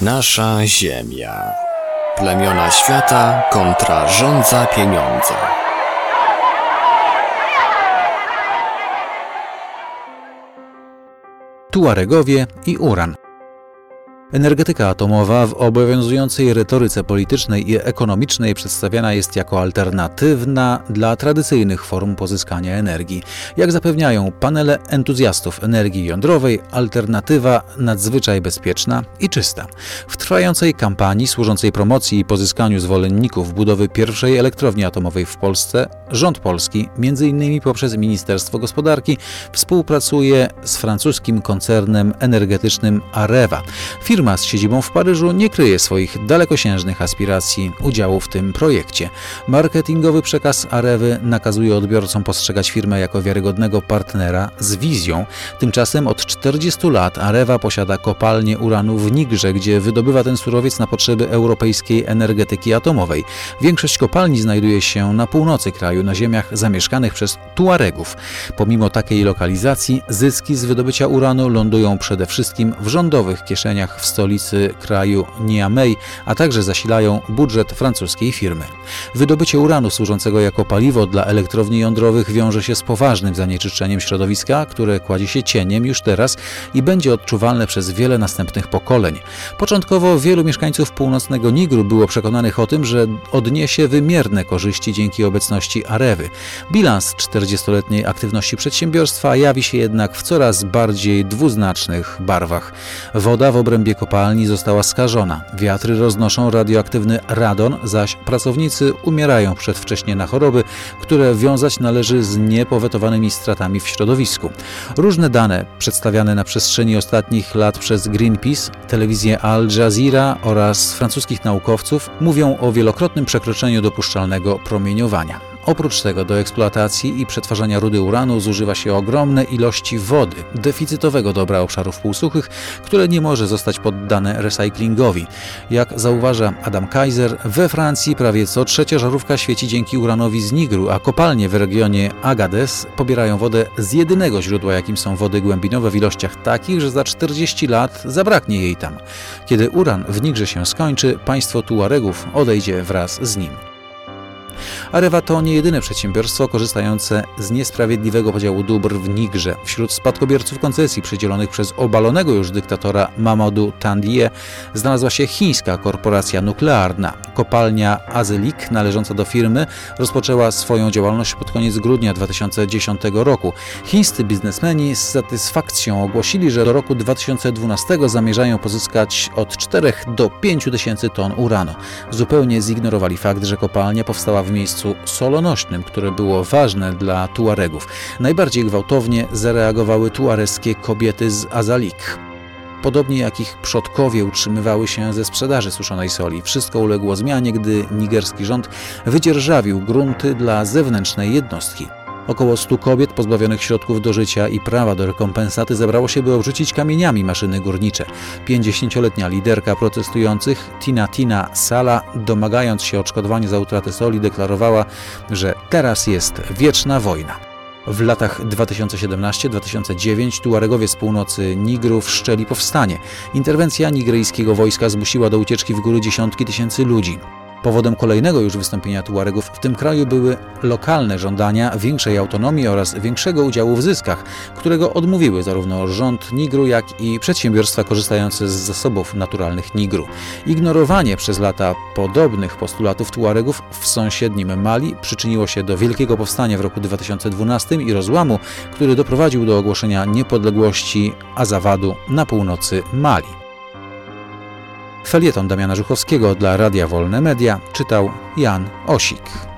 Nasza Ziemia. Plemiona świata kontra rządza pieniądza. Tuaregowie i uran. Energetyka atomowa w obowiązującej retoryce politycznej i ekonomicznej przedstawiana jest jako alternatywna dla tradycyjnych form pozyskania energii. Jak zapewniają panele entuzjastów energii jądrowej, alternatywa nadzwyczaj bezpieczna i czysta. W trwającej kampanii służącej promocji i pozyskaniu zwolenników budowy pierwszej elektrowni atomowej w Polsce, rząd polski, m.in. poprzez Ministerstwo Gospodarki, współpracuje z francuskim koncernem energetycznym Areva. Firma firma z siedzibą w Paryżu nie kryje swoich dalekosiężnych aspiracji udziału w tym projekcie. Marketingowy przekaz Arewy nakazuje odbiorcom postrzegać firmę jako wiarygodnego partnera z wizją. Tymczasem od 40 lat Arewa posiada kopalnię uranu w Nigrze, gdzie wydobywa ten surowiec na potrzeby europejskiej energetyki atomowej. Większość kopalni znajduje się na północy kraju, na ziemiach zamieszkanych przez Tuaregów. Pomimo takiej lokalizacji, zyski z wydobycia uranu lądują przede wszystkim w rządowych kieszeniach w stolicy kraju Niamey, a także zasilają budżet francuskiej firmy. Wydobycie uranu służącego jako paliwo dla elektrowni jądrowych wiąże się z poważnym zanieczyszczeniem środowiska, które kładzie się cieniem już teraz i będzie odczuwalne przez wiele następnych pokoleń. Początkowo wielu mieszkańców północnego Nigru było przekonanych o tym, że odniesie wymierne korzyści dzięki obecności Arewy. Bilans 40-letniej aktywności przedsiębiorstwa jawi się jednak w coraz bardziej dwuznacznych barwach. Woda w obrębie kopalni została skażona. Wiatry roznoszą radioaktywny radon, zaś pracownicy umierają przedwcześnie na choroby, które wiązać należy z niepowetowanymi stratami w środowisku. Różne dane przedstawiane na przestrzeni ostatnich lat przez Greenpeace, telewizję Al Jazeera oraz francuskich naukowców mówią o wielokrotnym przekroczeniu dopuszczalnego promieniowania. Oprócz tego do eksploatacji i przetwarzania rudy uranu zużywa się ogromne ilości wody, deficytowego dobra obszarów półsuchych, które nie może zostać poddane recyklingowi. Jak zauważa Adam Kaiser, we Francji prawie co trzecia żarówka świeci dzięki uranowi z Nigru, a kopalnie w regionie Agades pobierają wodę z jedynego źródła, jakim są wody głębinowe w ilościach takich, że za 40 lat zabraknie jej tam. Kiedy uran w Nigrze się skończy, państwo Tuaregów odejdzie wraz z nim. Arewa to nie jedyne przedsiębiorstwo korzystające z niesprawiedliwego podziału dóbr w Nigrze. Wśród spadkobierców koncesji przydzielonych przez obalonego już dyktatora Mamadou Tandie znalazła się chińska korporacja nuklearna. Kopalnia Azelik, należąca do firmy, rozpoczęła swoją działalność pod koniec grudnia 2010 roku. Chińscy biznesmeni z satysfakcją ogłosili, że do roku 2012 zamierzają pozyskać od 4 do 5 tysięcy ton uranu. Zupełnie zignorowali fakt, że kopalnia powstała w miejscu solonośnym, które było ważne dla Tuaregów. Najbardziej gwałtownie zareagowały tuareskie kobiety z Azalik. Podobnie jak ich przodkowie utrzymywały się ze sprzedaży suszonej soli. Wszystko uległo zmianie, gdy nigerski rząd wydzierżawił grunty dla zewnętrznej jednostki. Około 100 kobiet pozbawionych środków do życia i prawa do rekompensaty zebrało się, by obrzucić kamieniami maszyny górnicze. 50-letnia liderka protestujących, Tina Tina Sala, domagając się odszkodowania za utratę soli, deklarowała, że teraz jest wieczna wojna. W latach 2017-2009 Tuaregowie z północy Nigru wszczęli powstanie. Interwencja nigryjskiego wojska zmusiła do ucieczki w góry dziesiątki tysięcy ludzi. Powodem kolejnego już wystąpienia Tuaregów w tym kraju były lokalne żądania większej autonomii oraz większego udziału w zyskach, którego odmówiły zarówno rząd Nigru, jak i przedsiębiorstwa korzystające z zasobów naturalnych Nigru. Ignorowanie przez lata podobnych postulatów Tuaregów w sąsiednim Mali przyczyniło się do wielkiego powstania w roku 2012 i rozłamu, który doprowadził do ogłoszenia niepodległości Azawadu na północy Mali. Felieton Damiana Żuchowskiego dla Radia Wolne Media czytał Jan Osik.